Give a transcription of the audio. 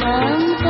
嗯